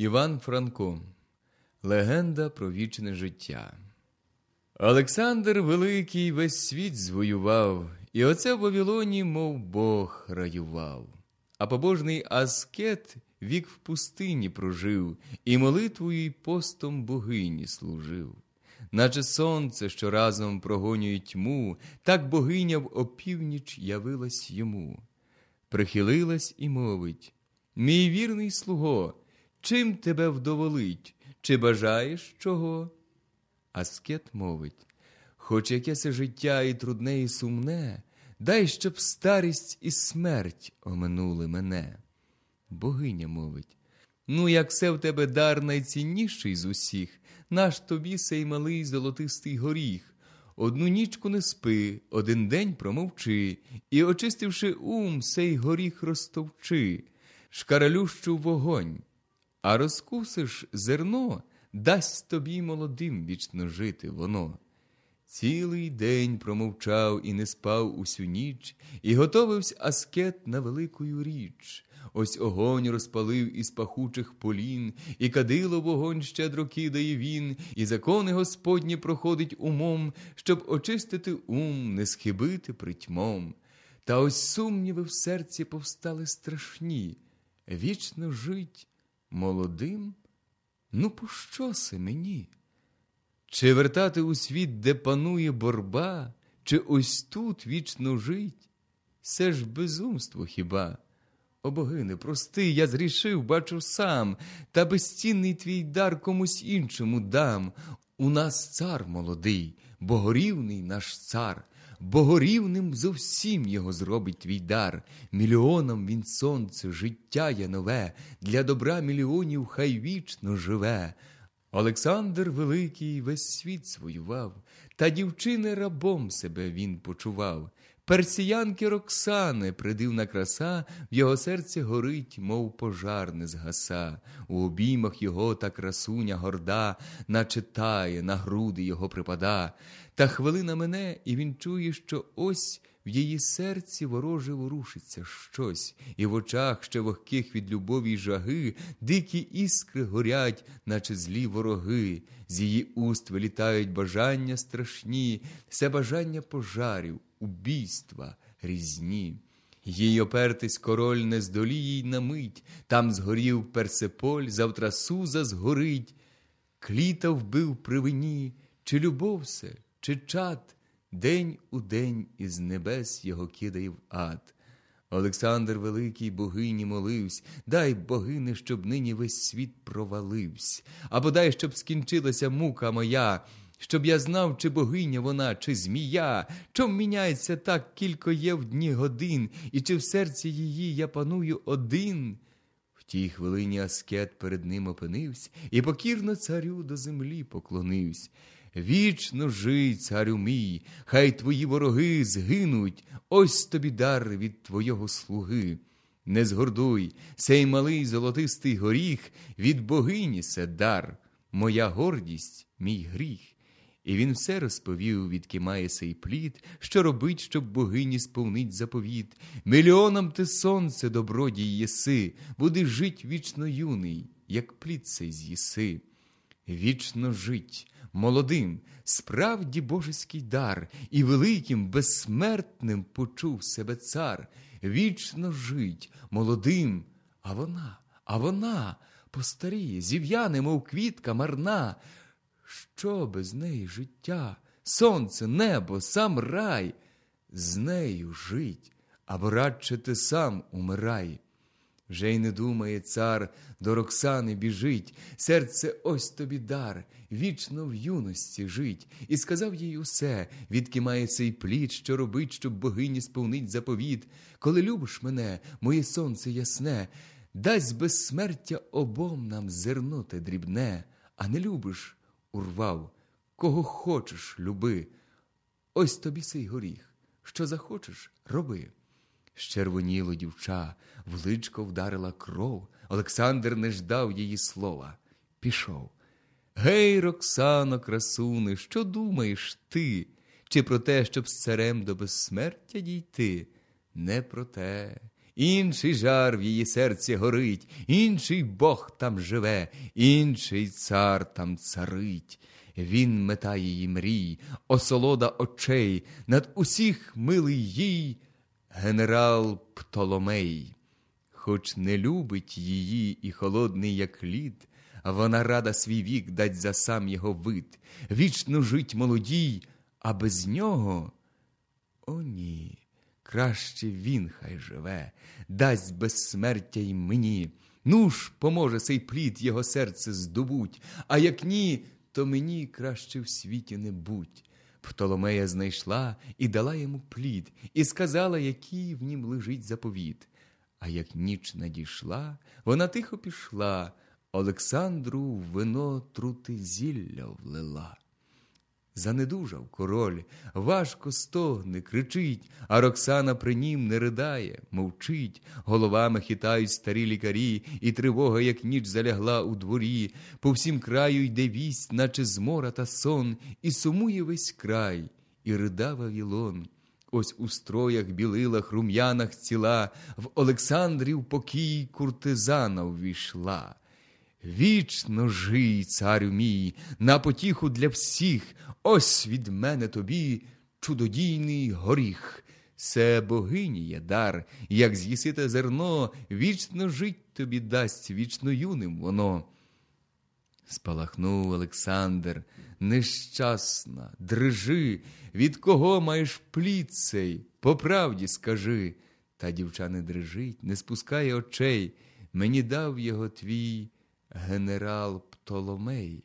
Іван Франко Легенда про вічне життя. Олександр Великий весь світ звоював, і оце в Вавилоні, мов Бог, раював. А побожний аскет вік в пустині прожив, і молитвою й постом богині служив. Наче сонце, що разом прогонює тьму, так богиня в опівніч явилась йому. Прихилилась і мовить Мій вірний слуго, чим тебе вдоволить, чи бажаєш чого? Аскет мовить Хоч якесь життя і трудне, і сумне, дай, щоб старість і смерть оминули мене. Богиня мовить Ну, як все в тебе дар найцінніший з усіх, наш тобі сей малий золотистий горіх. Одну нічку не спи, один день промовчи, і, очистивши ум, сей горіх розтовчи, шкаралющу вогонь, а розкусиш зерно, дасть тобі молодим вічно жити воно. Цілий день промовчав і не спав усю ніч, і готовився аскет на великую річ. Ось огонь розпалив із пахучих полін, і кадило вогонь щедро кидає він, і закони Господні проходить умом, щоб очистити ум, не схибити притьмом. Та ось сумніви в серці повстали страшні. Вічно жить молодим? Ну, пощо се мені? Чи вертати у світ, де панує борба, чи ось тут вічно жить? Це ж безумство хіба? О богине, прости, я зрішив, бачу сам, та безцінний твій дар комусь іншому дам. У нас цар молодий, богорівний наш цар, богорівним зовсім його зробить твій дар. Мільйонам він сонце, життя є нове, для добра мільйонів хай вічно живе. Олександр Великий весь світ своював, та дівчини рабом себе він почував. Персіянки Роксани, придивна краса, в його серці горить, мов пожар не згаса. У обіймах його та красуня горда, наче тає, на груди його припада. Та хвилина мене, і він чує, що ось в її серці вороже ворушиться щось, і в очах ще вогких від любові й жаги, дикі іскри горять, наче злі вороги, з її уст вилітають бажання страшні, все бажання пожарів, убійства, різні. Їй опертись король не здоліє й на мить, там згорів Персеполь, завтра Суза згорить. Кліта вбив при вині, чи любов се, чи чад, день у день із небес його кидає в ад. Олександр Великий богині моливсь, дай богине, щоб нині весь світ проваливсь, або дай, щоб скінчилася мука моя, щоб я знав, чи богиня вона, чи змія, чом міняється так кілько є в дні годин, і чи в серці її я паную один. В тій хвилині аскет перед ним опинився і покірно царю до землі поклонився. Вічно жий, царю мій, хай твої вороги згинуть, ось тобі дар від твого слуги. Не згордуй, сей малий золотистий горіх, від богині се дар, моя гордість, мій гріх. І він все розповів, відки має сей плід, що робить, щоб богині сповнить заповіт. Мільйонам ти сонце, добродій єси, будеш жить вічно юний, як плід цей з'їси. Вічно жить, молодим, справді божеський дар, і великим, безсмертним почув себе цар. Вічно жить, молодим, а вона, а вона постаріє, зів'яне, мов квітка марна. Що без неї життя, сонце, небо, сам рай, з нею жить, або радше ти сам умирай. Вже й не думає цар, до Роксани біжить, серце ось тобі дар, вічно в юності жить, і сказав їй усе, відки має цей плід, що робить, щоб богині сповнить заповіт. Коли любиш мене, моє сонце ясне, дасть безсмертя обом нам зерно те дрібне, а не любиш, урвав, кого хочеш, люби. Ось тобі сей горіх, що захочеш, роби. Щервоніло дівча, в личко вдарила кров. Олександр не ждав її слова. Пішов. Гей, Роксано, красуне, що думаєш ти? Чи про те, щоб з царем до безсмертя дійти? Не про те. інший жар в її серці горить, інший Бог там живе, інший цар там царить. Він мета її мрій, осолода очей, над усіх милий їй генерал Птоломей. Хоч не любить її і холодний, як лід, вона рада свій вік дать за сам його вид, вічно жить молодій, а без нього о, ні, краще він хай живе, дасть безсмертя й мені. Ну ж, поможе сей плід його серце здобуть, а як ні, то мені краще в світі не будь. Птоломея знайшла і дала йому плід, і сказала, який в нім лежить заповіт. А як ніч надійшла, вона тихо пішла, Олександру в вино трути зілля влила. Занедужав король, важко стогне, кричить, а Роксана при нім не ридає, мовчить, головами хитають старі лікарі, і тривога, як ніч залягла у дворі, по всім краю йде вість, наче змора та сон, і сумує весь край, і рида Вавілон. Ось у строях, білилах, рум'янах ціла, в Олександрів покій куртизана ввійшла. Вічно жий, царю мій, на потіху для всіх, ось від мене тобі чудодійний горіх. Це богині є дар, як з'їсите зерно, вічно жить тобі дасть, вічно юним воно. Спалахнув Олександр, нещасна, дрижи, від кого маєш плід цей, по правді скажи. Та дівча не дрижить, не спускає очей, мені дав його твій генерал Птоломей.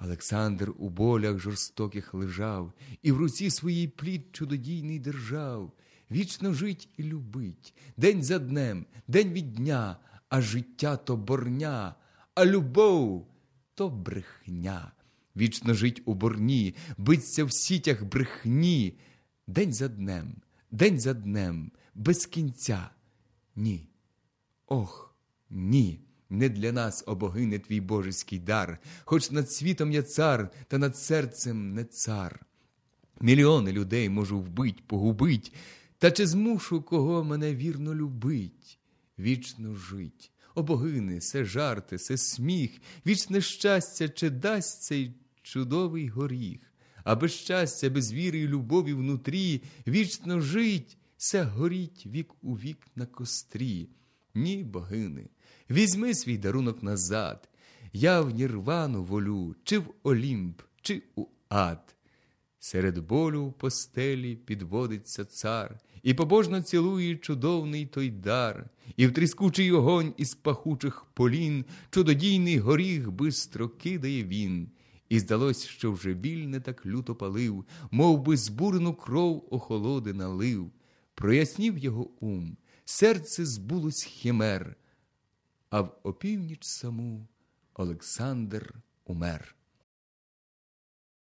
Олександр у болях жорстоких лежав, і в руці своїй плід чудодійний держав. Вічно жить і любить, день за днем, день від дня, а життя то борня, а любов то брехня. Вічно жить у борні, биться в сітях брехні, день за днем, день за днем, без кінця. Ні. Ох, ні. Не для нас, о богине, твій божеський дар, хоч над світом я цар, та над серцем не цар. Мільйони людей можу вбить, погубить, та чи змушу кого мене вірно любить, вічно жить. О богини, се жарти, се сміх, вічне щастя, чи дасть цей чудовий горіх, а без щастя, без віри й любові внутрі, вічно жить, се горіть вік у вік на кострі. Ні, богини. Візьми свій дарунок назад. Я в Нірвану волю, чи в Олімп, чи у ад. Серед болю в постелі підводиться цар, і побожно цілує чудовний той дар, і в тріскучий огонь із пахучих полін чудодійний горіх бистро кидає він. І здалось, що вже біль не так люто палив, мов би збурену кров охолоди налив. Прояснів його ум, серце збулось химер а в опівніч саму Олександр умер.